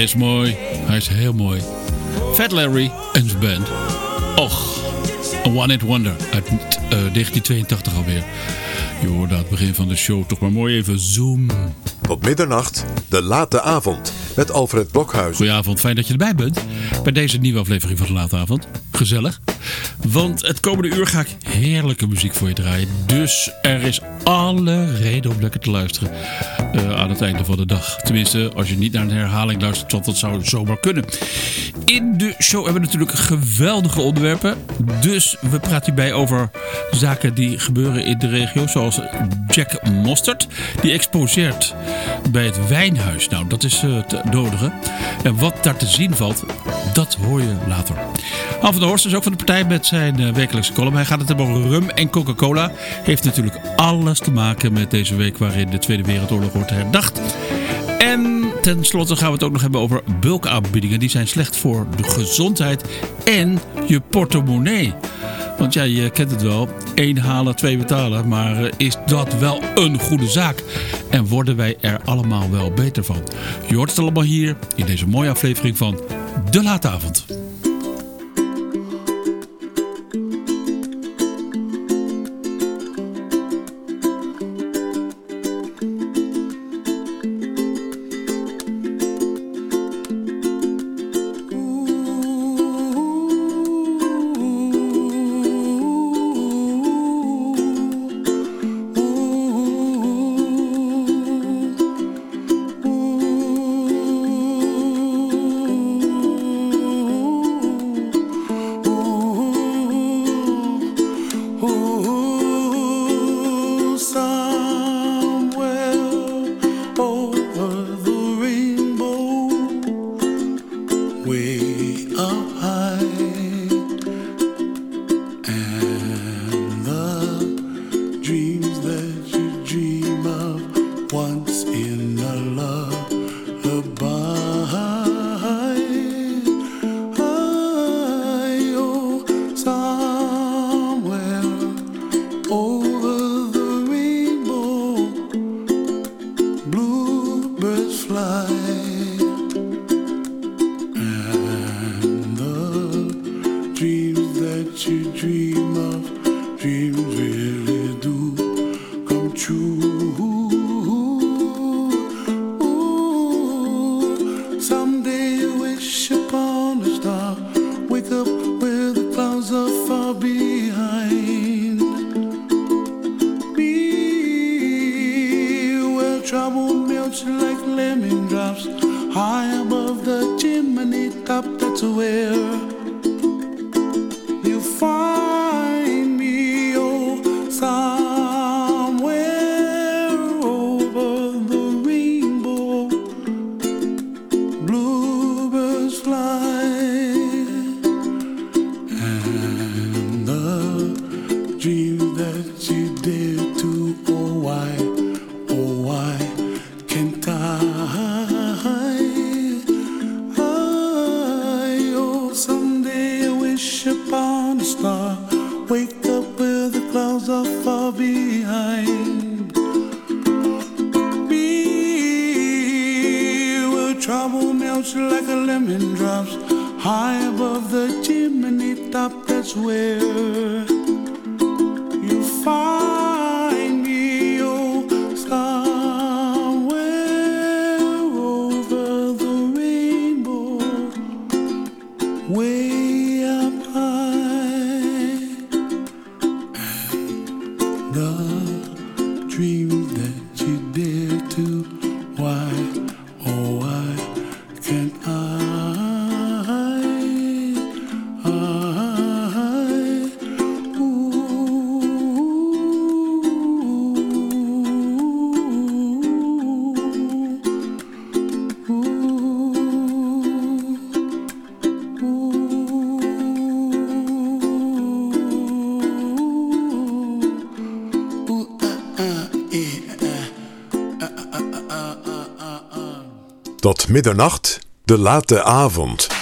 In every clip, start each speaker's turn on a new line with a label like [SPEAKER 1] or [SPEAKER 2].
[SPEAKER 1] Hij is mooi. Hij is heel mooi. Fat Larry en zijn band. Och, een one-hit wonder uit uh, 1982 alweer. Je hoorde aan het begin van de show toch maar mooi even zoom.
[SPEAKER 2] Tot middernacht, de late avond met Alfred Blokhuis.
[SPEAKER 1] Goedenavond, fijn dat je erbij bent bij deze nieuwe aflevering van de late avond. Gezellig. Want het komende uur ga ik heerlijke muziek voor je draaien. Dus er is alle reden om lekker te luisteren uh, aan het einde van de dag. Tenminste, als je niet naar een herhaling luistert, want dat zou zomaar kunnen. In de show hebben we natuurlijk geweldige onderwerpen. Dus we praten hierbij over zaken die gebeuren in de regio. Zoals Jack Mostert, die exposeert bij het Wijnhuis. Nou, dat is uh, te nodigen. En wat daar te zien valt, dat hoor je later. Han van der Horst is ook van de partij met zijn uh, wekelijkse column. Hij gaat het hebben over rum en Coca-Cola. Heeft natuurlijk alles te maken met deze week waarin de Tweede Wereldoorlog wordt herdacht. En tenslotte gaan we het ook nog hebben over bulkaanbiedingen. Die zijn slecht voor de gezondheid en je portemonnee. Want ja, je kent het wel. één halen, twee betalen. Maar is dat wel een goede zaak? En worden wij er allemaal wel beter van? Je hoort het allemaal hier in deze mooie aflevering van De Late
[SPEAKER 2] Tot middernacht, de late avond.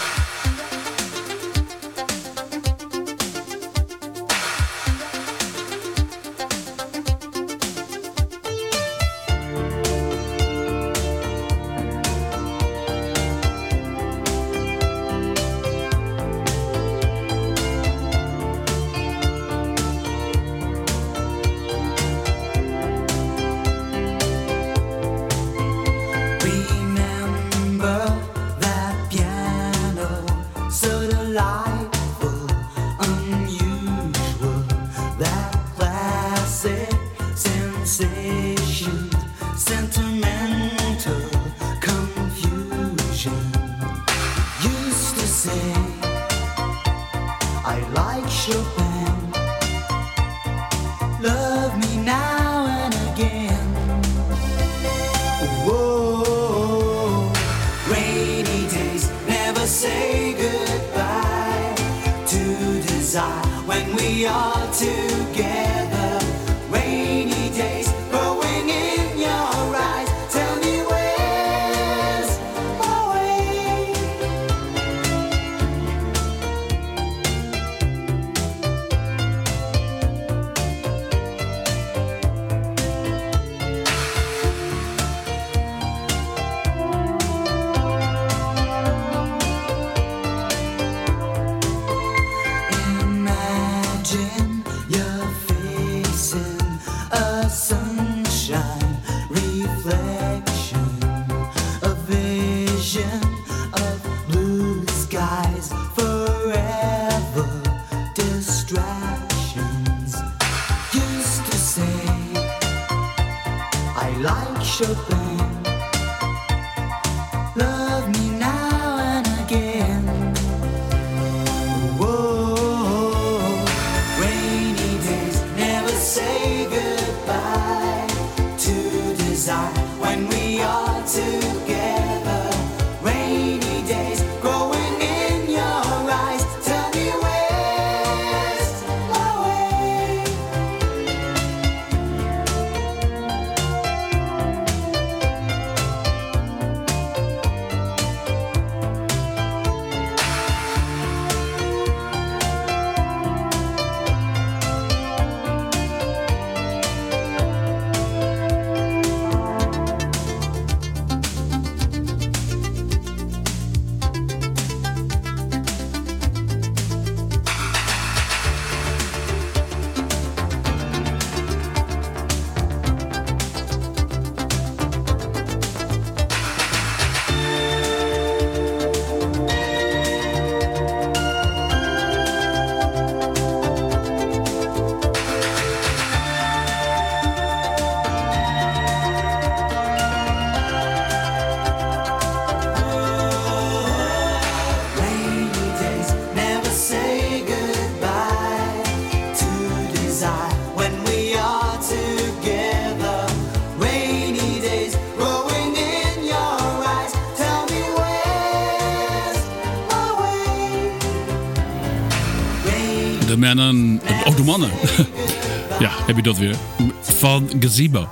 [SPEAKER 3] Je dat weer. Van Gazebo.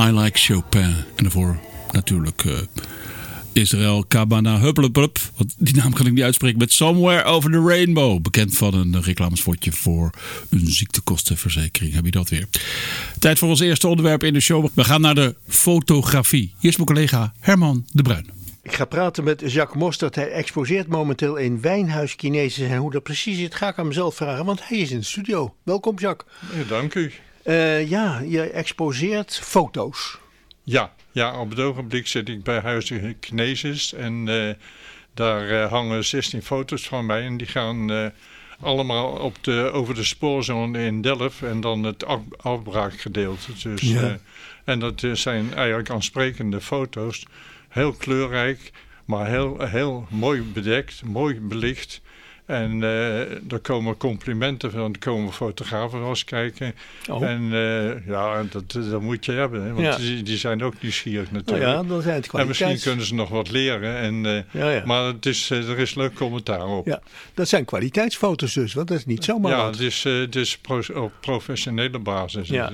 [SPEAKER 3] I like Chopin. En daarvoor natuurlijk eh, Israël Kabana Hupplepup. Want die naam kan ik niet uitspreken. Met Somewhere Over the Rainbow. Bekend van een reclamespotje voor een ziektekostenverzekering. Heb je dat weer. Tijd voor ons eerste onderwerp in de show. We gaan naar de fotografie. Hier is mijn collega Herman de Bruin.
[SPEAKER 4] Ik ga praten met Jacques Mostert. Hij exposeert momenteel in Wijnhuis Chinesis. En hoe dat precies zit, ga ik aan mezelf vragen, want hij is in de studio. Welkom, Jacques.
[SPEAKER 5] Ja, dank u.
[SPEAKER 4] Eh, ja, je exposeert foto's.
[SPEAKER 5] Ja, ja, op het ogenblik zit ik bij Huizen Knesis en eh, daar eh, hangen 16 foto's van mij en die gaan allemaal op de, over de spoorzone in Delft en dan het af, afbraakgedeelte. Dus,
[SPEAKER 4] Ja.
[SPEAKER 5] en dat zijn eigenlijk aansprekende foto's, heel kleurrijk, maar heel, heel mooi bedekt, mooi belicht. En eh, er komen complimenten van, er komen fotografen wel eens kijken.
[SPEAKER 4] Oh.
[SPEAKER 5] En eh, ja, dat, dat moet je hebben, hè, want
[SPEAKER 4] Ja.
[SPEAKER 5] die, die zijn ook nieuwsgierig
[SPEAKER 4] Nou
[SPEAKER 5] natuurlijk.
[SPEAKER 4] ja, dan zijn het
[SPEAKER 5] en misschien kunnen ze nog wat leren. En, eh,
[SPEAKER 4] Ja.
[SPEAKER 5] Maar het is, er is leuk commentaar op.
[SPEAKER 4] Ja, dat zijn kwaliteitsfoto's dus, want dat is niet zomaar
[SPEAKER 5] Ja,
[SPEAKER 4] wat.
[SPEAKER 5] het is, het is pro- op professionele basis.
[SPEAKER 4] Ja.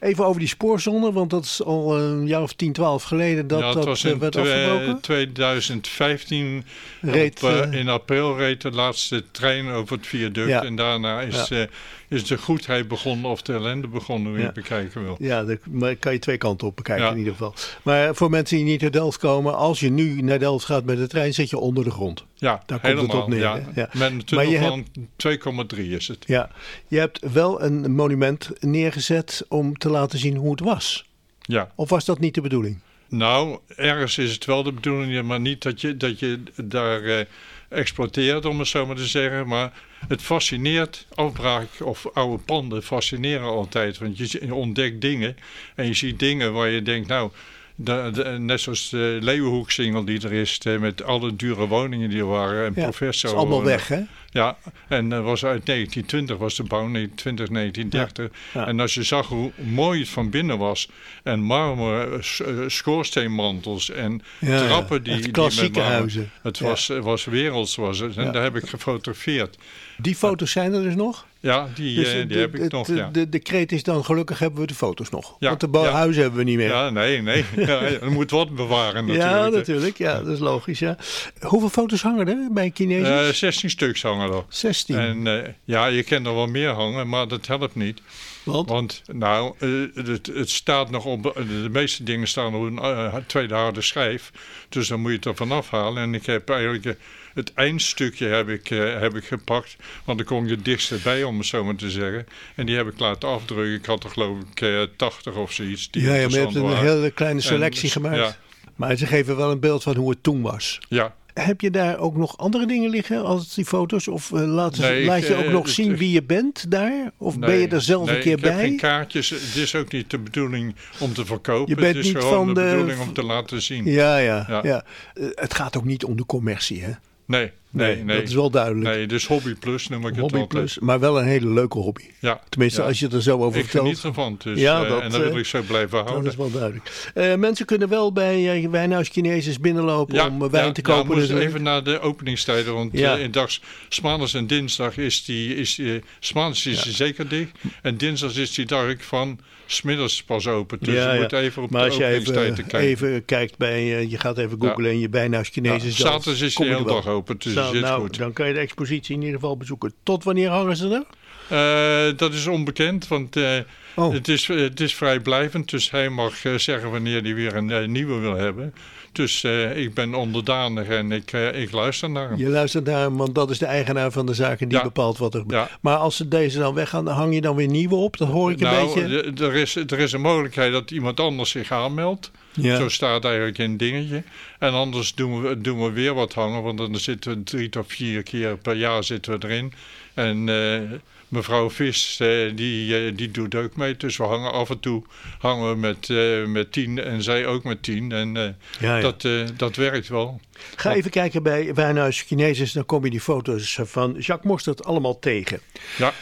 [SPEAKER 4] Even over die spoorzone, want dat is al een jaar of 10, 12 geleden dat
[SPEAKER 5] ja, het
[SPEAKER 4] dat
[SPEAKER 5] was in
[SPEAKER 4] werd
[SPEAKER 5] twe-
[SPEAKER 4] afgebroken.
[SPEAKER 5] 2015.
[SPEAKER 4] Reed,
[SPEAKER 5] op, in april reed de laatste trein over het viaduct.
[SPEAKER 4] Ja.
[SPEAKER 5] En daarna is,
[SPEAKER 4] Ja.
[SPEAKER 5] eh, is de goedheid begonnen of de ellende begonnen, hoe je het bekijken wil.
[SPEAKER 4] Ja, daar maar kan je twee kanten op bekijken in ieder geval. Maar voor mensen die niet uit Delft komen, als je nu naar Delft gaat met de trein, zit je onder de grond.
[SPEAKER 5] Ja,
[SPEAKER 4] Daar komt het
[SPEAKER 5] helemaal.
[SPEAKER 4] op neer,
[SPEAKER 5] ja. Met een tunnel van 2,3 is het.
[SPEAKER 4] Ja, je hebt wel een monument neergezet om te laten zien hoe het was.
[SPEAKER 5] Ja.
[SPEAKER 4] Of was dat niet de bedoeling?
[SPEAKER 5] Nou, ergens is het wel de bedoeling, maar niet dat je, dat je daar eh, exploiteert, om het zo maar te zeggen. Maar het fascineert, afbraak of oude panden fascineren altijd. Want je, ontdekt dingen en je ziet dingen waar je denkt, nou, de, de- net zoals de Leeuwenhoek-single die er is, eh, met alle dure woningen die er waren. En
[SPEAKER 4] Ja,
[SPEAKER 5] professor.
[SPEAKER 4] is allemaal
[SPEAKER 5] en-
[SPEAKER 4] weg, hè?
[SPEAKER 5] Ja, en dat was uit 1920 was de bouw, nee, 20, 1930.
[SPEAKER 4] Ja, ja.
[SPEAKER 5] En als je zag hoe mooi het van binnen was, en marmer, eh, eh, schoorsteenmantels en trappen die, die
[SPEAKER 4] klassieke
[SPEAKER 5] met
[SPEAKER 4] huizen.
[SPEAKER 5] Het was, was werelds, was het. En daar heb ik gefotografeerd.
[SPEAKER 4] Die foto's zijn er dus nog?
[SPEAKER 5] Ja, die,
[SPEAKER 4] Dus
[SPEAKER 5] eh, die
[SPEAKER 4] de,
[SPEAKER 5] heb ik nog,
[SPEAKER 4] de,
[SPEAKER 5] ja.
[SPEAKER 4] de, de kreet is dan gelukkig hebben we de foto's nog.
[SPEAKER 5] Ja,
[SPEAKER 4] Want de
[SPEAKER 5] ja.
[SPEAKER 4] huizen hebben we niet meer.
[SPEAKER 5] Ja, nee, nee. Ja, er moet wat bewaren natuurlijk.
[SPEAKER 4] Ja, natuurlijk. Ja, dat is logisch. Ja. Hoeveel foto's hangen er bij Kinesis?
[SPEAKER 5] Eh, 16 stuks hangen er.
[SPEAKER 4] 16.
[SPEAKER 5] En eh, ja, je kan er wel meer hangen, maar dat helpt niet.
[SPEAKER 4] Want?
[SPEAKER 5] Want nou, eh, het, het staat nog op, de meeste dingen staan op een eh, tweede harde schijf. Dus dan moet je het er vanaf halen. En ik heb eigenlijk eh, het eindstukje heb ik, eh, heb ik gepakt. Want dan kom je het dichtst bij, om het zo maar te zeggen. En die heb ik laten afdrukken. Ik had er geloof ik eh, 80 of zoiets. Die
[SPEAKER 4] ja, ja, maar je hebt een hele kleine selectie
[SPEAKER 5] En,
[SPEAKER 4] gemaakt.
[SPEAKER 5] Ja,
[SPEAKER 4] Maar ze geven wel een beeld van hoe het toen was.
[SPEAKER 5] ja.
[SPEAKER 4] Heb je daar ook nog andere dingen liggen als die foto's? Of eh, laat,
[SPEAKER 5] Nee, ik,
[SPEAKER 4] laat je ook
[SPEAKER 5] eh,
[SPEAKER 4] nog zien wie je bent daar? Of ben
[SPEAKER 5] Nee,
[SPEAKER 4] je er zelf
[SPEAKER 5] nee,
[SPEAKER 4] een keer
[SPEAKER 5] ik heb
[SPEAKER 4] bij?
[SPEAKER 5] geen kaartjes. Het is ook niet de bedoeling om te verkopen.
[SPEAKER 4] Je bent
[SPEAKER 5] het is
[SPEAKER 4] niet
[SPEAKER 5] gewoon
[SPEAKER 4] van
[SPEAKER 5] de,
[SPEAKER 4] de-
[SPEAKER 5] bedoeling om te laten zien.
[SPEAKER 4] Ja, ja, ja.
[SPEAKER 5] Ja.
[SPEAKER 4] Eh, het gaat ook niet om de commercie, hè?
[SPEAKER 5] Nee, nee, nee.
[SPEAKER 4] Dat is wel duidelijk.
[SPEAKER 5] Nee, dus hobby plus noem ik het
[SPEAKER 4] hobby
[SPEAKER 5] altijd.
[SPEAKER 4] plus, maar wel een hele leuke hobby.
[SPEAKER 5] Ja,
[SPEAKER 4] Tenminste,
[SPEAKER 5] ja.
[SPEAKER 4] als je er zo over
[SPEAKER 5] Ik
[SPEAKER 4] vertelt.
[SPEAKER 5] geniet ervan, dus,
[SPEAKER 4] Ja,
[SPEAKER 5] eh,
[SPEAKER 4] dat,
[SPEAKER 5] en dat wil
[SPEAKER 4] eh,
[SPEAKER 5] ik zo blijven
[SPEAKER 4] Dat
[SPEAKER 5] houden.
[SPEAKER 4] is wel duidelijk. Eh, mensen kunnen wel bij uh, Wijnhuis Chinesis binnenlopen om wijn
[SPEAKER 5] ja,
[SPEAKER 4] te kopen. natuurlijk.
[SPEAKER 5] even naar de openingstijden, want
[SPEAKER 4] Ja.
[SPEAKER 5] eh, in dags, maandags en dinsdag is die, is die, maandags is die zeker dicht en dinsdags is die dag van smiddags pas open. Dus
[SPEAKER 4] Ja,
[SPEAKER 5] je
[SPEAKER 4] ja.
[SPEAKER 5] moet even op
[SPEAKER 4] maar
[SPEAKER 5] de
[SPEAKER 4] als
[SPEAKER 5] openingstijden
[SPEAKER 4] even,
[SPEAKER 5] kijken.
[SPEAKER 4] even kijkt bij, je gaat even googlen en je Wijnhuis
[SPEAKER 5] Ja,
[SPEAKER 4] Chinesis. dan
[SPEAKER 5] zaterdags is die hele dag open, dus Is
[SPEAKER 4] nou,
[SPEAKER 5] goed.
[SPEAKER 4] dan kan je de expositie in ieder geval bezoeken. Tot wanneer hangen ze er?
[SPEAKER 5] Eh, dat is onbekend, want eh,
[SPEAKER 4] Oh.
[SPEAKER 5] het, is, het is vrijblijvend. Dus hij mag eh, zeggen wanneer hij weer een nieuwe wil hebben. Dus eh, ik ben onderdanig en ik, ik luister naar hem.
[SPEAKER 4] Je luistert naar hem, want dat is de eigenaar van de zaken die
[SPEAKER 5] Ja.
[SPEAKER 4] bepaalt wat er
[SPEAKER 5] Ja.
[SPEAKER 4] Maar als ze deze dan weggaan, dan hang je dan weer nieuwe op? Dat hoor ik een
[SPEAKER 5] nou,
[SPEAKER 4] beetje.
[SPEAKER 5] er is, er is een mogelijkheid dat iemand anders zich aanmeldt.
[SPEAKER 4] Ja.
[SPEAKER 5] Zo staat eigenlijk in een dingetje. En anders doen we, doen we weer wat hangen, want dan zitten we drie tot vier keer per jaar zitten we erin. En eh, mevrouw Vis, eh, die, eh, die doet ook mee. Dus we hangen af en toe hangen we met, met tien en zij ook met tien. En
[SPEAKER 4] Ja, ja.
[SPEAKER 5] Dat, dat werkt wel.
[SPEAKER 4] Ga even kijken bij Wijnhuis Chinesis, dan kom je die foto's van Jacques Mostert allemaal tegen.
[SPEAKER 5] Ja,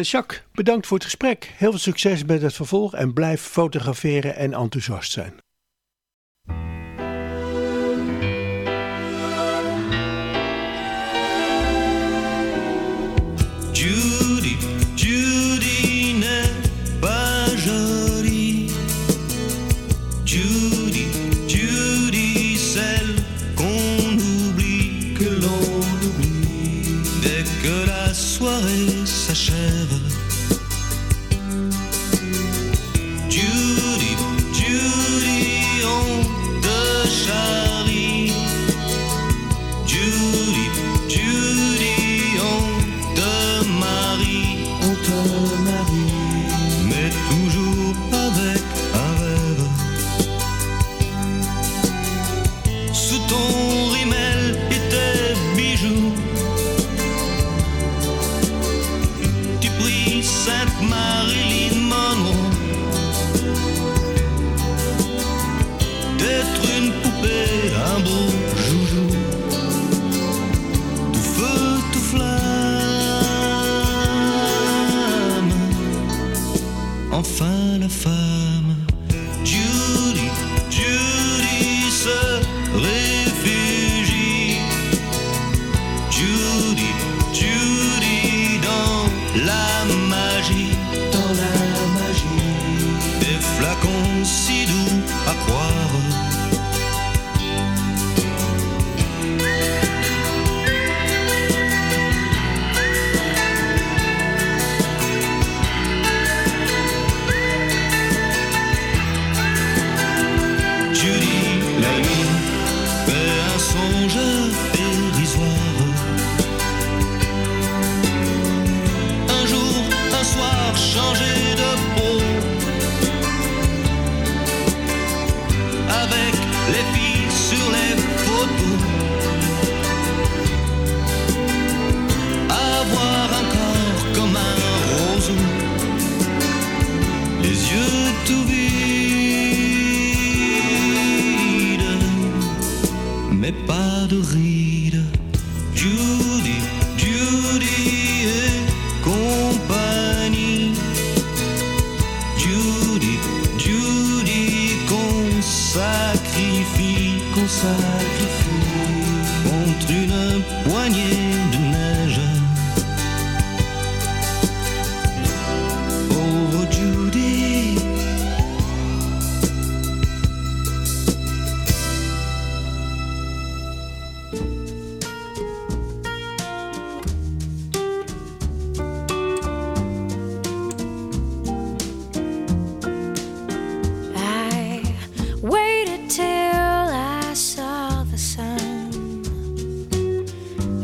[SPEAKER 4] Jacques, bedankt voor het gesprek. Heel veel succes met het vervolg en blijf fotograferen en enthousiast zijn.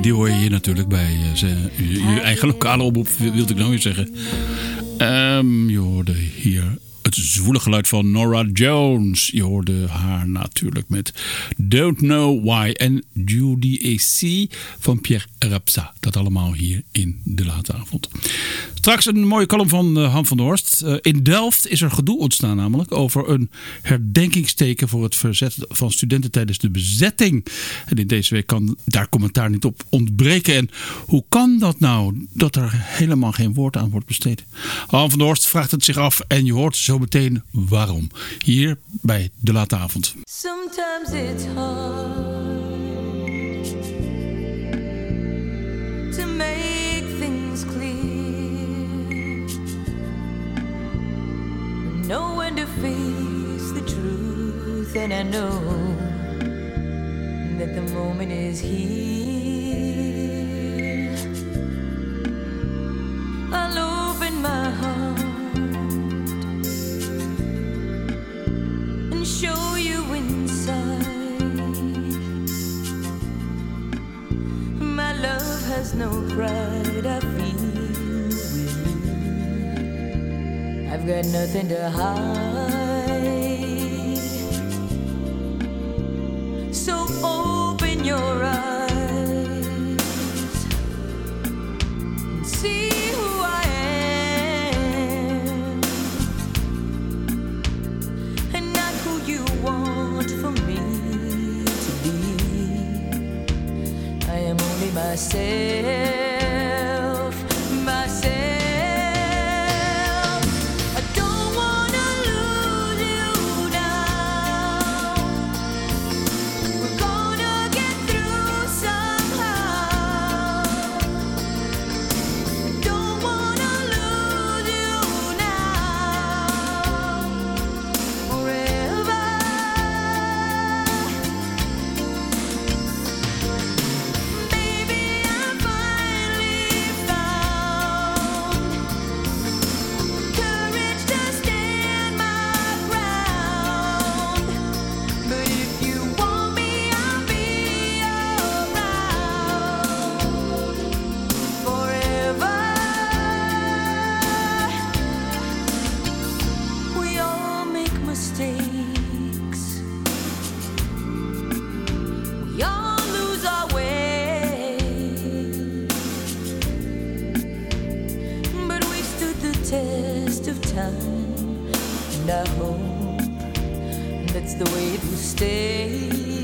[SPEAKER 6] die
[SPEAKER 3] hoor je hier natuurlijk bij eh, je, eigen lokale omroep, wilde ik nou weer zeggen. Ehm, je hoorde hier het zwoele geluid van Nora Jones. Je hoorde haar natuurlijk met Don't Know Why. En Judy AC van Pierre Rapsa. Dat allemaal hier in de late avond. Straks een mooie column van eh, Han van der Horst. Eh, in Delft is er gedoe ontstaan namelijk over een herdenkingsteken voor het verzet van studenten tijdens de bezetting. En in deze week kan daar commentaar niet op ontbreken. En hoe kan dat nou dat er helemaal geen woord aan wordt besteed? Han van der Horst vraagt het zich af en je hoort zo meteen waarom. Hier bij de late avond.
[SPEAKER 7] Sometimes it's hard to make things clear. Know when to face the truth, and I know that the moment is here. I'll open my heart and show you inside. My love has no nothing to hide. Test of time. And I hope that's the way to stay.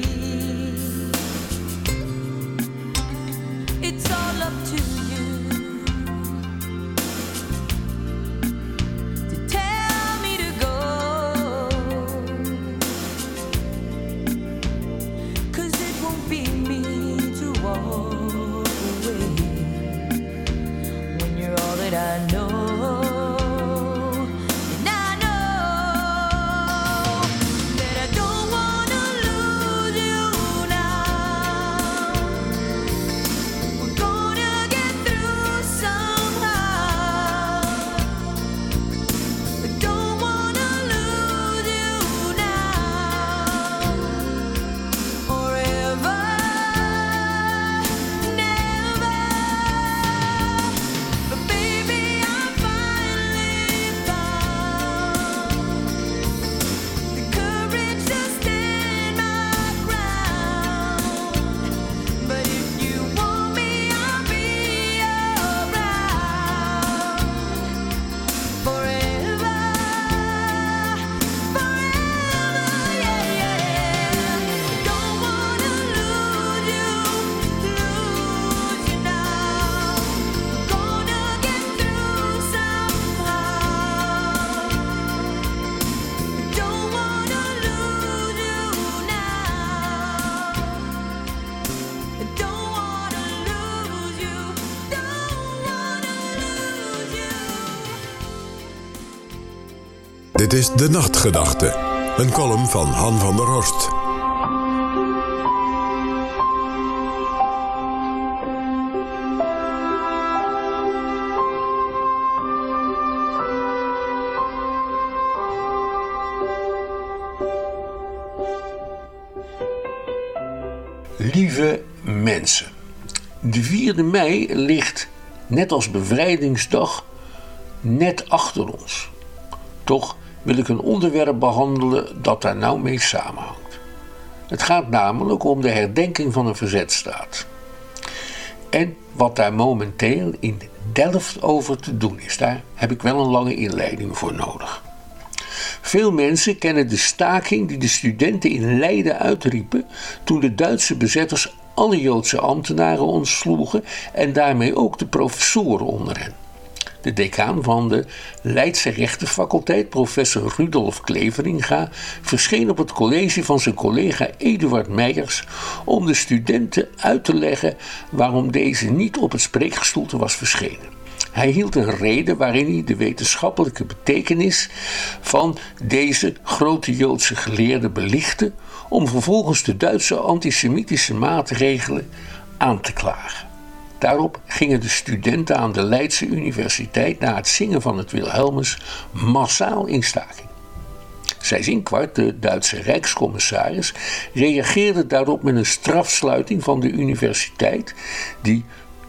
[SPEAKER 2] De Nachtgedachte. Een column van Han van der Horst.
[SPEAKER 8] Lieve mensen, de 4e mei ligt, net als bevrijdingsdag, net achter ons. Toch wil ik een onderwerp behandelen dat daar nou mee samenhangt. Het gaat namelijk om de herdenking van een verzetstaat. En wat daar momenteel in Delft over te doen is, daar heb ik wel een lange inleiding voor nodig. Veel mensen kennen de staking die de studenten in Leiden uitriepen toen de Duitse bezetters alle Joodse ambtenaren ontsloegen en daarmee ook de professoren onder hen. De decaan van de Leidse rechtenfaculteit, professor Rudolf Kleveringa, verscheen op het college van zijn collega Eduard Meijers om de studenten uit te leggen waarom deze niet op het spreekgestoelte was verschenen. Hij hield een reden waarin hij de wetenschappelijke betekenis van deze grote Joodse geleerde belichtte, om vervolgens de Duitse antisemitische maatregelen aan te klagen. Daarop gingen de studenten aan de Leidse Universiteit na het zingen van het Wilhelmus massaal in staking. Seyss-Inquart, de Duitse rijkscommissaris, reageerde daarop met een strafsluiting van de universiteit die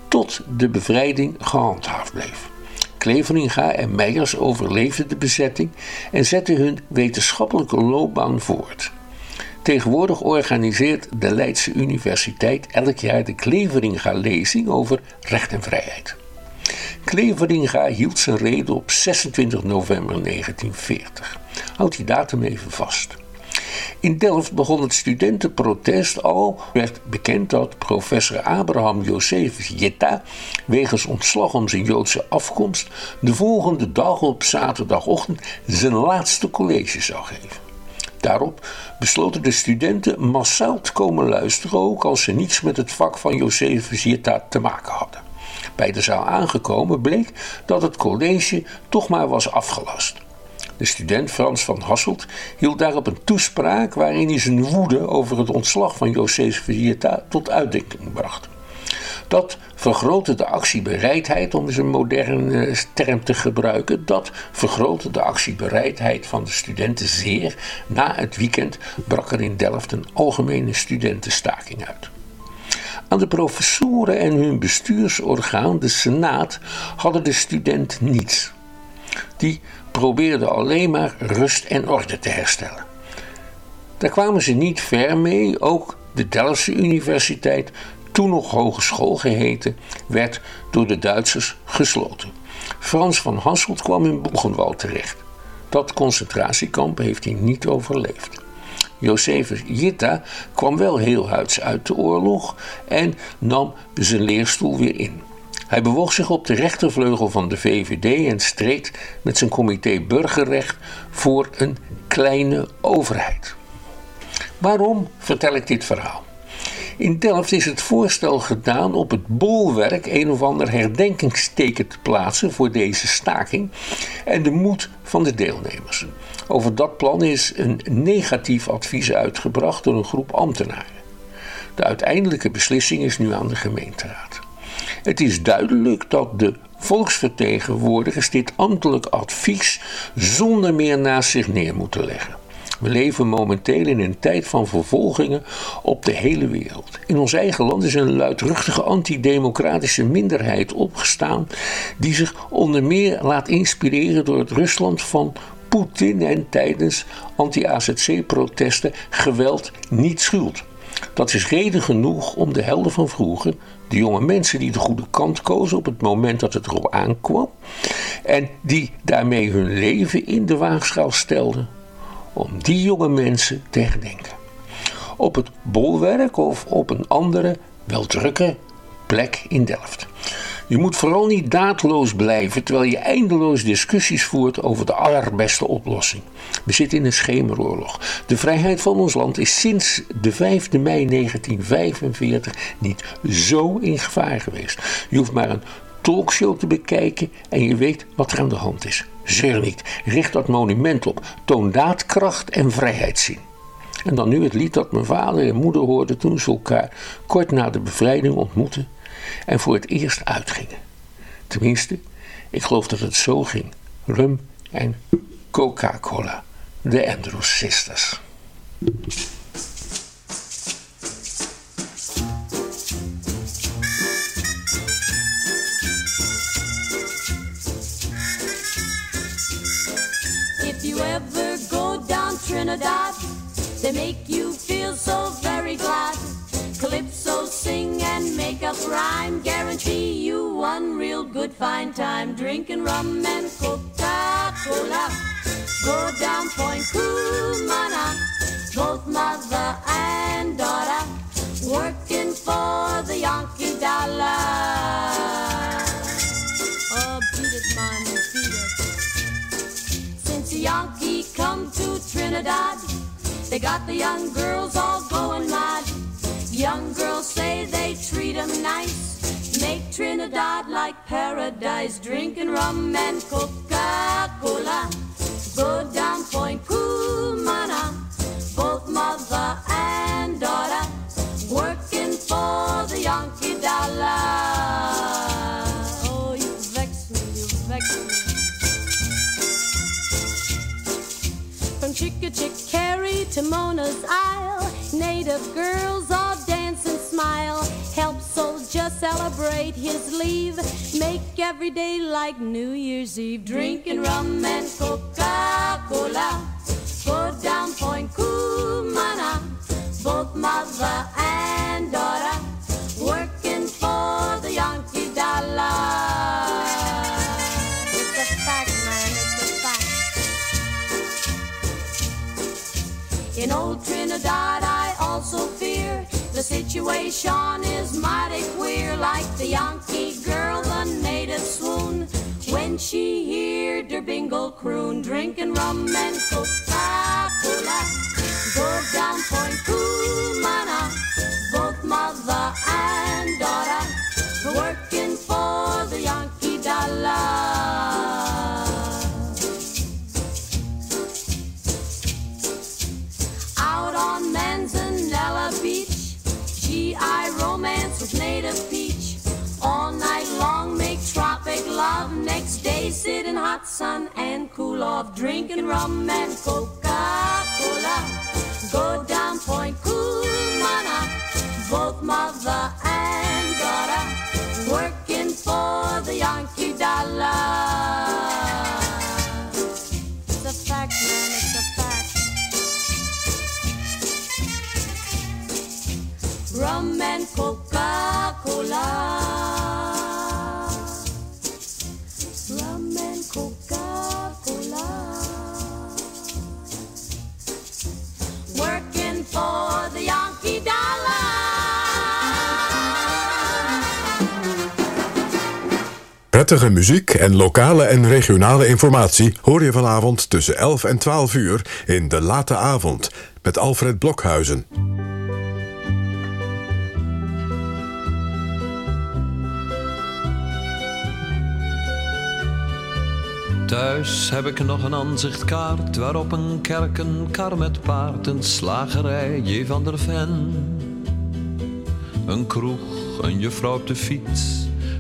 [SPEAKER 8] tot de bevrijding gehandhaafd bleef. Kleveringa en Meijers overleefden de bezetting en zetten hun wetenschappelijke loopbaan voort. Tegenwoordig organiseert de Leidse Universiteit elk jaar de Kleveringa-lezing over recht en vrijheid. Kleveringa hield zijn reden op 26 november 1940. Houd die datum even vast. In Delft begon het studentenprotest al, werd bekend dat professor Abraham Josephus Jetta wegens ontslag om zijn Joodse afkomst de volgende dag op zaterdagochtend zijn laatste college zou geven. Daarop besloten de studenten massaal te komen luisteren, ook als ze niets met het vak van Josephus Jetta te maken hadden. Bij de zaal aangekomen bleek dat het college toch maar was afgelast. De student Frans van Hasselt hield daarop een toespraak waarin hij zijn woede over het ontslag van Josephus Jetta tot uitdrukking bracht. Dat vergrootte de actiebereidheid, om eens een moderne term te gebruiken. Dat vergrootte de actiebereidheid van de studenten zeer. Na het weekend brak er in Delft een algemene studentenstaking uit. Aan de professoren en hun bestuursorgaan, de Senaat, hadden de studenten niets. Die probeerden alleen maar rust en orde te herstellen. Daar kwamen ze niet ver mee, ook de Delftse Universiteit toen nog hogeschool geheten, werd door de Duitsers gesloten. Frans van Hasselt kwam in Boegenwald terecht. Dat concentratiekamp heeft hij niet overleefd. Josephus Jitta kwam wel heel huids uit de oorlog en nam zijn leerstoel weer in. Hij bewoog zich op de rechtervleugel van de VVD en streed met zijn comité burgerrecht voor een kleine overheid. Waarom vertel ik dit verhaal? In Delft is het voorstel gedaan op het bolwerk een of ander herdenkingsteken te plaatsen voor deze staking en de moed van de deelnemers. Over dat plan is een negatief advies uitgebracht door een groep ambtenaren. De uiteindelijke beslissing is nu aan de gemeenteraad. Het is duidelijk dat de volksvertegenwoordigers dit ambtelijk advies zonder meer naast zich neer moeten leggen. We leven momenteel in een tijd van vervolgingen op de hele wereld. In ons eigen land is een luidruchtige antidemocratische minderheid opgestaan die zich onder meer laat inspireren door het Rusland van Poetin en tijdens anti-AZC-protesten geweld niet schuwt. Dat is reden genoeg om de helden van vroeger, de jonge mensen die de goede kant kozen op het moment dat het erop aankwam en die daarmee hun leven in de waagschaal stelden, om die jonge mensen te herdenken. Op het bolwerk of op een andere, wel drukke plek in Delft. Je moet vooral niet daadloos blijven terwijl je eindeloos discussies voert over de allerbeste oplossing. We zitten in een schemeroorlog. De vrijheid van ons land is sinds de 5 mei 1945 niet zo in gevaar geweest. Je hoeft maar een talkshow te bekijken en je weet wat er aan de hand is. Zeur niet, richt dat monument op, toon daadkracht en vrijheidszin. En dan nu het lied dat mijn vader en moeder hoorden toen ze elkaar kort na de bevrijding ontmoetten en voor het eerst uitgingen. Tenminste, ik geloof dat het zo ging. Rum en Coca-Cola, de Andrews Sisters.
[SPEAKER 9] Trinidad, they make you feel so very glad. Calypso sing and make up rhyme, guarantee you one real good fine time. Drinking rum and Coca-Cola, go down Point Cumana, both mother and daughter, working for the Yankee dollar. Oh, beat it, man, beat it. Since the Yankee to Trinidad, they got the young girls all going mad. Young girls say they treat 'em nice, make Trinidad like paradise, drinking rum and Coca-Cola. Go down Point Cumana, both mother and daughter, working for the Yankee dollar. From Chickachickarry to Mona's Isle, native girls all dance and smile. Help soldier celebrate his leave. Make every day like New Year's Eve. Drinking rum and Coca-Cola. Go down Point Cumana. Both mother and daughter working for the Yankee dollar. In old Trinidad. I also fear the situation is mighty queer, like the Yankee girl, the native swoon. When she heard her bingle croon, drinking rum and Coca-Cola, go down Point Cumana, both mother and sun and cool off, drinking rum and Coca-Cola. Go down Point Cumana, both mother and
[SPEAKER 2] Prettige muziek en lokale en regionale informatie hoor je vanavond tussen 11 en 12 uur in De Late Avond met Alfred Blokhuizen.
[SPEAKER 10] Thuis heb ik nog een aanzichtkaart waarop een kerk, een kar met paard, een slagerij, J. van der Ven. Een kroeg, een juffrouw op de fiets.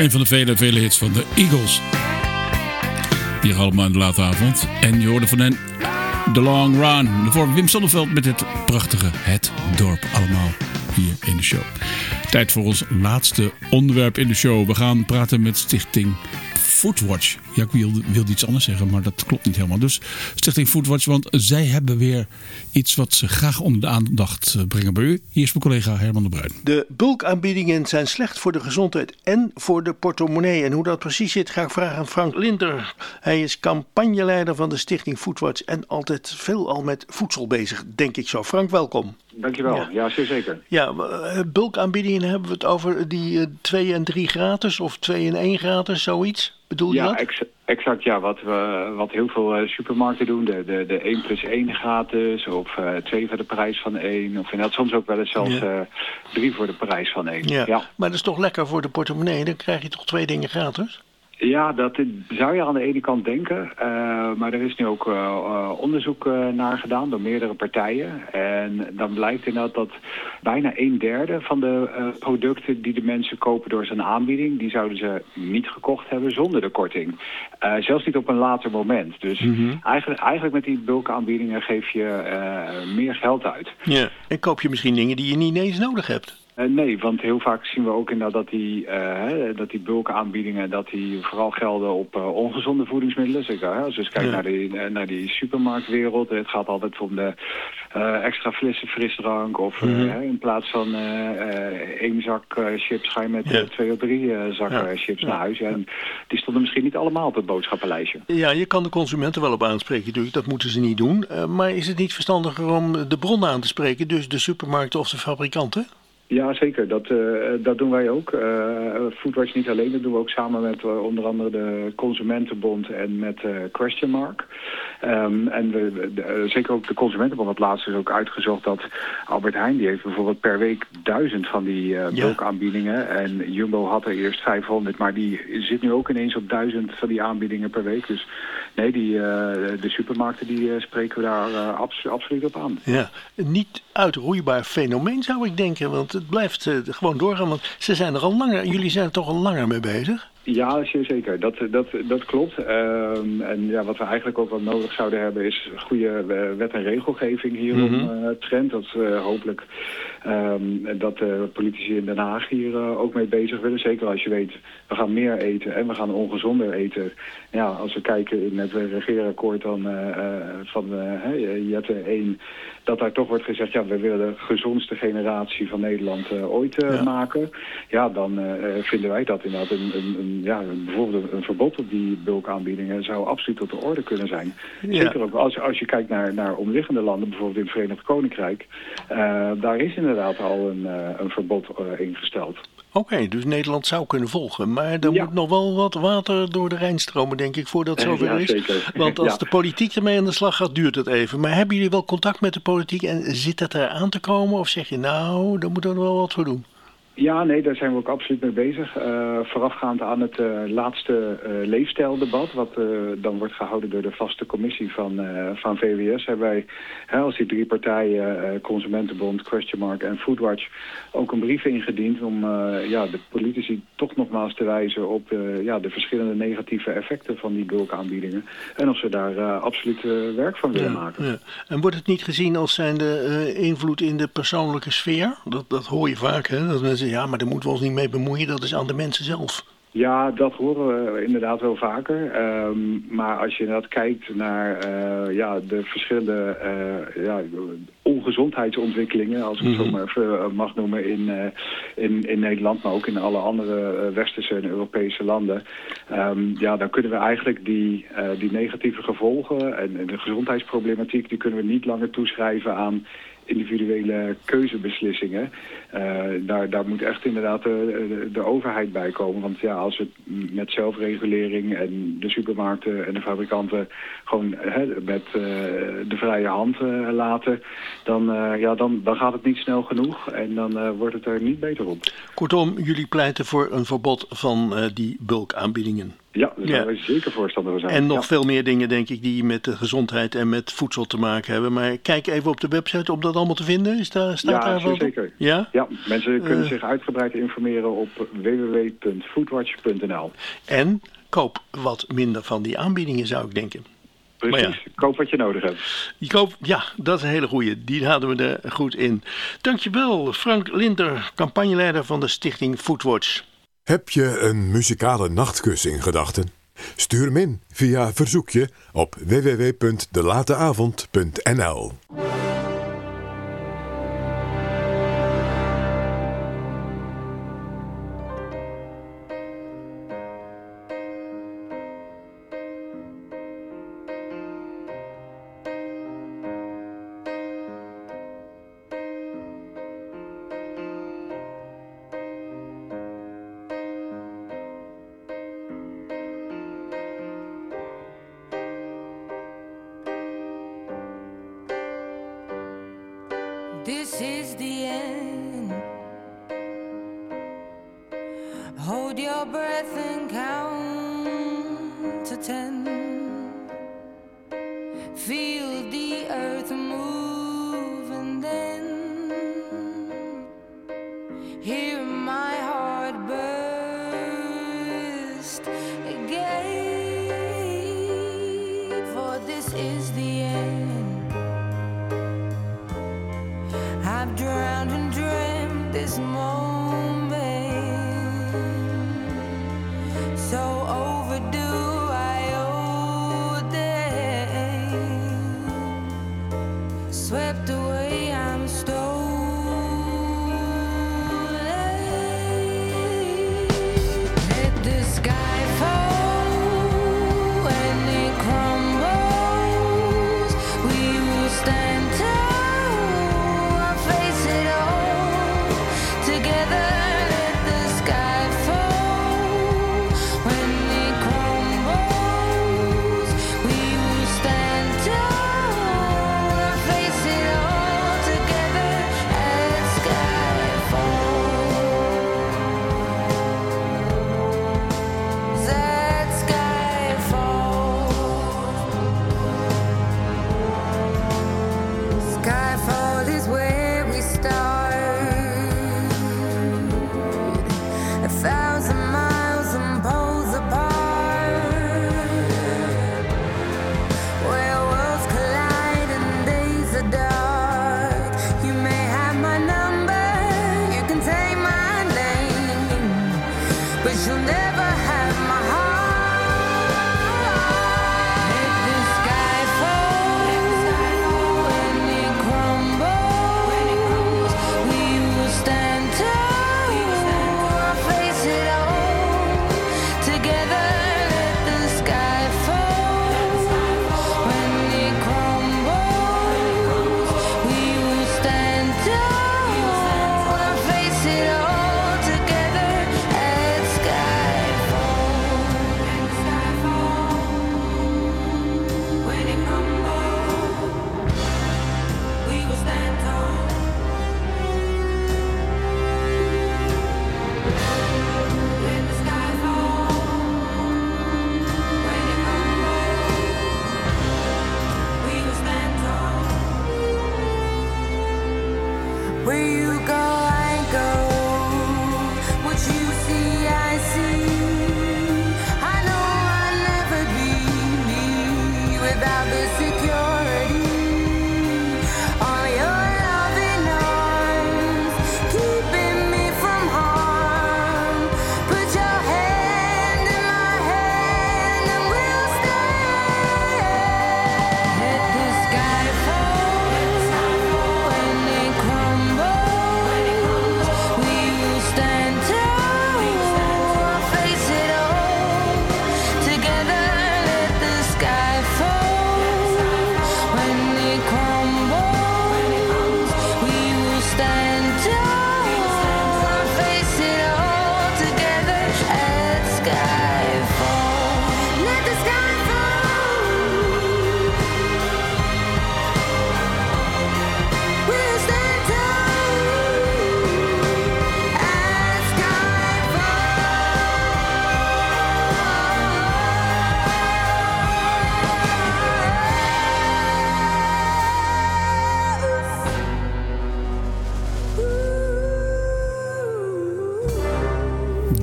[SPEAKER 3] Een van de vele, vele hits van de Eagles. Hier allemaal in de late avond. En je hoorde van hen The Long Run. Daarvoor Wim Sonneveld met het prachtige Het Dorp. Allemaal hier in de show. Tijd voor ons laatste onderwerp in de show. We gaan praten met Stichting Foodwatch. Ja, ik wilde, iets anders zeggen, maar dat klopt niet helemaal. Dus Stichting Foodwatch, want zij hebben weer iets wat ze graag onder de aandacht eh, brengen bij u. Hier is mijn collega Herman de Bruin.
[SPEAKER 4] De bulkaanbiedingen zijn slecht voor de gezondheid en voor de portemonnee. En hoe dat precies zit, ga ik vragen aan Frank Linder. Hij is campagneleider van de Stichting Foodwatch en altijd veelal met voedsel bezig, denk ik zo. Frank, welkom.
[SPEAKER 11] Dankjewel.
[SPEAKER 4] Ja.
[SPEAKER 11] Ja, zeer zeker.
[SPEAKER 4] Ja, eh, bulkaanbiedingen hebben we het over die 2 en 3 gratis of 2 en 1 gratis, zoiets? Bedoel je
[SPEAKER 11] ja,
[SPEAKER 4] dat?
[SPEAKER 11] ex- exact. Ja, wat, we, wat heel veel eh, supermarkten doen. De, de, de 1 plus 1 gratis of eh 2 voor de prijs van 1. Of inderdaad soms ook wel eens zelfs
[SPEAKER 4] Ja.
[SPEAKER 11] eh 3 voor de prijs van 1.
[SPEAKER 4] Ja.
[SPEAKER 11] ja.
[SPEAKER 4] maar dat is toch lekker voor de portemonnee? Dan krijg je toch twee dingen gratis?
[SPEAKER 11] Ja, dat zou je aan de ene kant denken. eh, maar er is nu ook eh, eh, onderzoek naar gedaan door meerdere partijen. En dan blijkt inderdaad dat bijna een derde van de producten die de mensen kopen door zijn aanbieding, die zouden ze niet gekocht hebben zonder de korting. Zelfs niet op een later moment. Dus eigenlijk, eigenlijk met die bulkaanbiedingen geef je meer geld uit.
[SPEAKER 4] Ja. En koop je misschien dingen die je niet eens nodig hebt?
[SPEAKER 11] Eh, nee, want heel vaak zien we ook inderdaad dat die, hè, dat die bulkaanbiedingen dat die vooral gelden op eh, ongezonde voedingsmiddelen. Zeker, hè, als je eens kijkt
[SPEAKER 4] Ja.
[SPEAKER 11] naar, die, naar die supermarktwereld. Het gaat altijd om de extra flessen frisdrank. Of
[SPEAKER 4] Mhm.
[SPEAKER 11] in plaats van één zak chips ga je met
[SPEAKER 4] Ja.
[SPEAKER 11] twee of drie zakken
[SPEAKER 4] Ja.
[SPEAKER 11] chips naar huis. En die stonden misschien niet allemaal op het boodschappenlijstje.
[SPEAKER 4] Ja, je kan de consumenten wel op aanspreken natuurlijk. Dat moeten ze niet doen. Maar is het niet verstandiger om de bronnen aan te spreken? Dus de supermarkten of de fabrikanten?
[SPEAKER 11] Ja, zeker. Dat, eh, dat doen wij ook. Eh Foodwatch niet alleen. Dat doen we ook samen met eh, onder andere de Consumentenbond en met Question Mark. Ehm, en we, de- zeker ook de Consumentenbond. Het laatste is ook uitgezocht dat Albert Heijn... die heeft bijvoorbeeld per week duizend van die
[SPEAKER 4] Ja.
[SPEAKER 11] bulkaanbiedingen. En Jumbo had er eerst 500. Maar die zit nu ook ineens op duizend van die aanbiedingen per week. Dus nee, die, de supermarkten die spreken we daar abs- absoluut op aan.
[SPEAKER 4] Ja, niet uitroeibaar fenomeen zou ik denken. Want het blijft eh, gewoon doorgaan. Want ze zijn er al langer. Jullie zijn er toch al langer mee bezig?
[SPEAKER 11] Ja, zeker. Dat, dat, dat klopt. Ehm, en ja, wat we eigenlijk ook wel nodig zouden hebben is goede eh, wet- en regelgeving hierom
[SPEAKER 4] Mhm.
[SPEAKER 11] eh trend. Dat eh, hopelijk ehm, dat de politici in Den Haag hier ook mee bezig willen. Zeker als je weet, we gaan meer eten en we gaan ongezonder eten. Ja, als we kijken in het regeerakkoord dan, van uh, Jette 1, dat daar toch wordt gezegd, ja, we willen de gezondste generatie van Nederland ooit
[SPEAKER 4] Ja.
[SPEAKER 11] maken. Ja, dan vinden wij dat inderdaad een, een, een, ja, bijvoorbeeld een, verbod op die bulkaanbiedingen zou absoluut tot de orde kunnen zijn.
[SPEAKER 4] Ja.
[SPEAKER 11] Zeker ook als, als je kijkt naar, naar omliggende landen, bijvoorbeeld in het Verenigd Koninkrijk. eh, daar is inderdaad al een, eh, een verbod eh, ingesteld.
[SPEAKER 4] Oké, dus Nederland zou kunnen volgen. Maar er
[SPEAKER 11] Ja.
[SPEAKER 4] moet nog wel wat water door de Rijn stromen, denk ik, voordat het zover
[SPEAKER 11] ja,
[SPEAKER 4] is.
[SPEAKER 11] zeker.
[SPEAKER 4] Want als de politiek ermee aan de slag gaat, duurt het even. Maar hebben jullie wel contact met de politiek en zit dat er aan te komen? Of zeg je, nou, daar moeten we er wel wat voor doen?
[SPEAKER 11] Ja, nee, daar zijn we ook absoluut mee bezig. Eh, voorafgaand aan het eh, laatste eh, leefstijldebat, wat dan wordt gehouden door de vaste commissie van, van VWS, hebben wij, hè, als die drie partijen, Consumentenbond, Question Mark en Foodwatch, ook een brief ingediend om ja, de politici toch nogmaals te wijzen op ja, de verschillende negatieve effecten van die bulkaanbiedingen. En of ze daar absoluut werk van willen maken.
[SPEAKER 4] Ja. En wordt het niet gezien als zijnde invloed in de persoonlijke sfeer? Dat, dat hoor je vaak, hè? Dat mensen ja, maar daar moeten we ons niet mee bemoeien. Dat is aan de mensen zelf.
[SPEAKER 11] Ja, dat horen we inderdaad wel vaker. Ehm, maar als je inderdaad kijkt naar eh, ja, de verschillende eh, ja, ongezondheidsontwikkelingen, als ik het zo
[SPEAKER 4] Mhm.
[SPEAKER 11] maar eh, mag noemen, in, in, in Nederland, maar ook in alle andere westerse en Europese landen. ehm, ja, dan kunnen we eigenlijk die, die negatieve gevolgen en, en de gezondheidsproblematiek, die kunnen we niet langer toeschrijven aan individuele keuzebeslissingen. Eh, daar, daar moet echt inderdaad de, de, overheid bij komen. Want ja, als we met zelfregulering en de supermarkten en de fabrikanten gewoon hè, met eh, de vrije hand eh, laten, dan, ja, dan, dan gaat het niet snel genoeg en dan wordt het er niet beter op.
[SPEAKER 4] Kortom, jullie pleiten voor een verbod van die bulkaanbiedingen.
[SPEAKER 11] Ja, daar
[SPEAKER 4] Ja.
[SPEAKER 11] zijn wij zeker voorstander van zijn.
[SPEAKER 4] En nog
[SPEAKER 11] Ja.
[SPEAKER 4] veel meer dingen, denk ik, die met de gezondheid en met voedsel te maken hebben. Maar kijk even op de website om dat allemaal te vinden. Is daar, staat
[SPEAKER 11] Ja,
[SPEAKER 4] daar
[SPEAKER 11] zeker.
[SPEAKER 4] Ja?
[SPEAKER 11] Ja, mensen kunnen
[SPEAKER 4] Eh.
[SPEAKER 11] zich uitgebreid informeren op www.foodwatch.nl.
[SPEAKER 4] En koop wat minder van die aanbiedingen, zou ik denken.
[SPEAKER 11] Precies,
[SPEAKER 4] Maar
[SPEAKER 11] koop wat je nodig hebt.
[SPEAKER 4] Koop, ja, dat is een hele goeie. Die hadden we er goed in. Dankjewel, Frank Linter, campagneleider van de stichting Foodwatch.
[SPEAKER 6] Heb je een muzikale nachtkus in gedachten? Stuur hem in via verzoekje op www.delateavond.nl.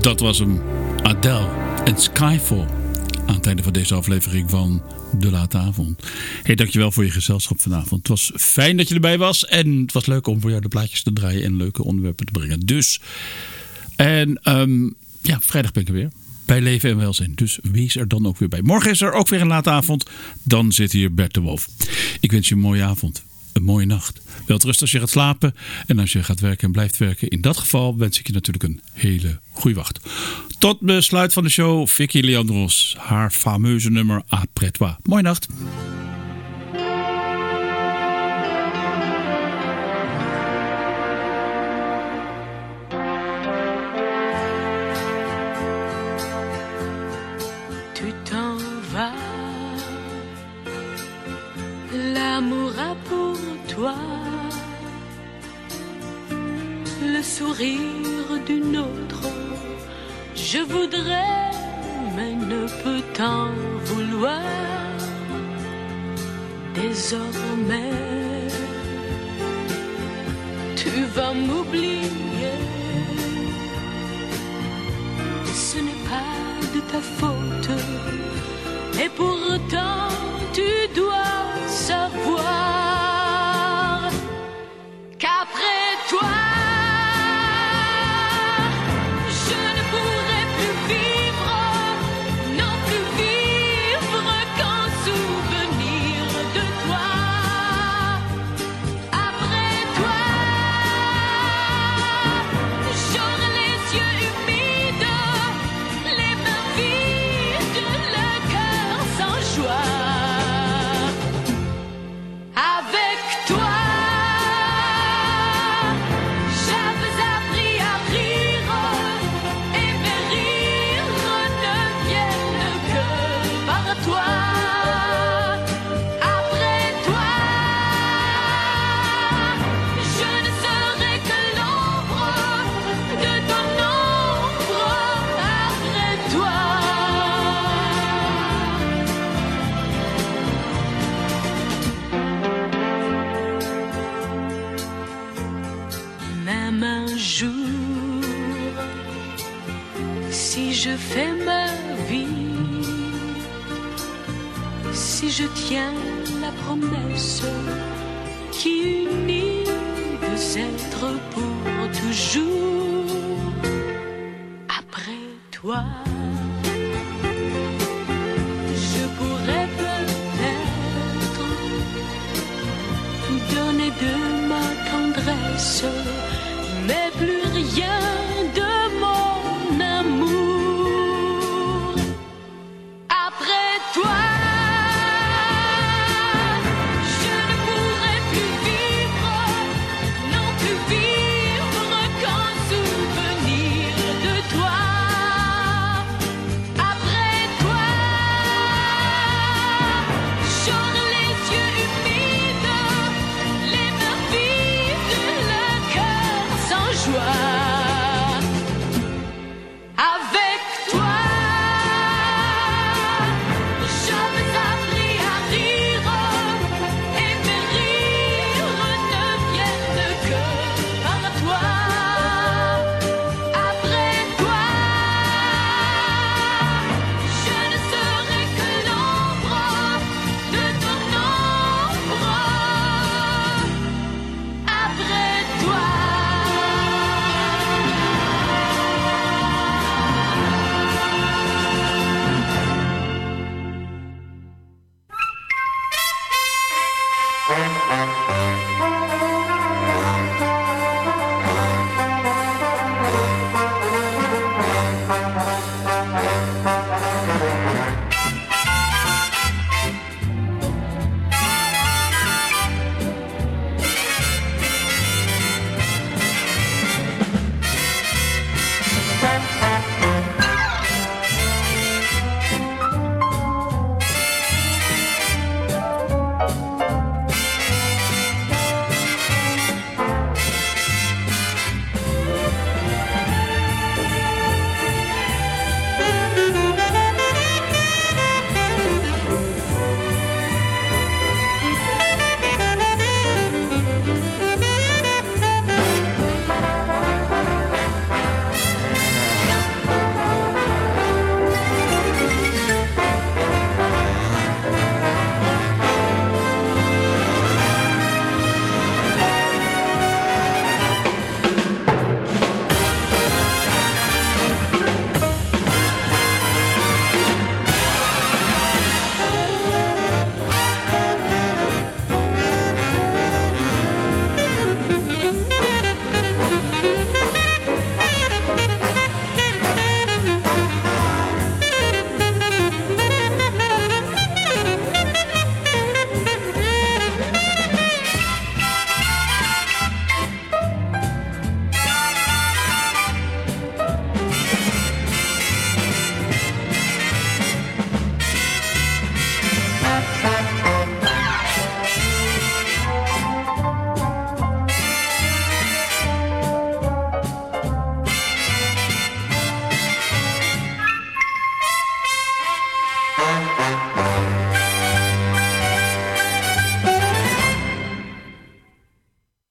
[SPEAKER 3] Dat was hem. Adele en Skyfall. Aan het einde van deze aflevering van De Late Avond. Hey, dankjewel voor je gezelschap vanavond. Het was fijn dat je erbij was. En het was leuk om voor jou de plaatjes te draaien en leuke onderwerpen te brengen. Dus. En ehm, ja, vrijdag ben ik er weer. Bij Leven en Welzijn. Dus wees er dan ook weer bij. Morgen is er ook weer een late avond. Dan zit hier Bert de Wolf. Ik wens je een mooie avond. Een mooie nacht. Wel rust als je gaat slapen. En als je gaat werken en blijft werken. In dat geval wens ik je natuurlijk een hele goede wacht. Tot besluit van de show. Vicky Leandros. Haar fameuze nummer Après toi. Mooie nacht.
[SPEAKER 7] M'oublier. Ce n'est pas de ta faute. Si je fais ma vie, si je tiens la promesse qui unit deux êtres pour toujours, après toi, je pourrais peut-être donner de ma tendresse, mais plus rien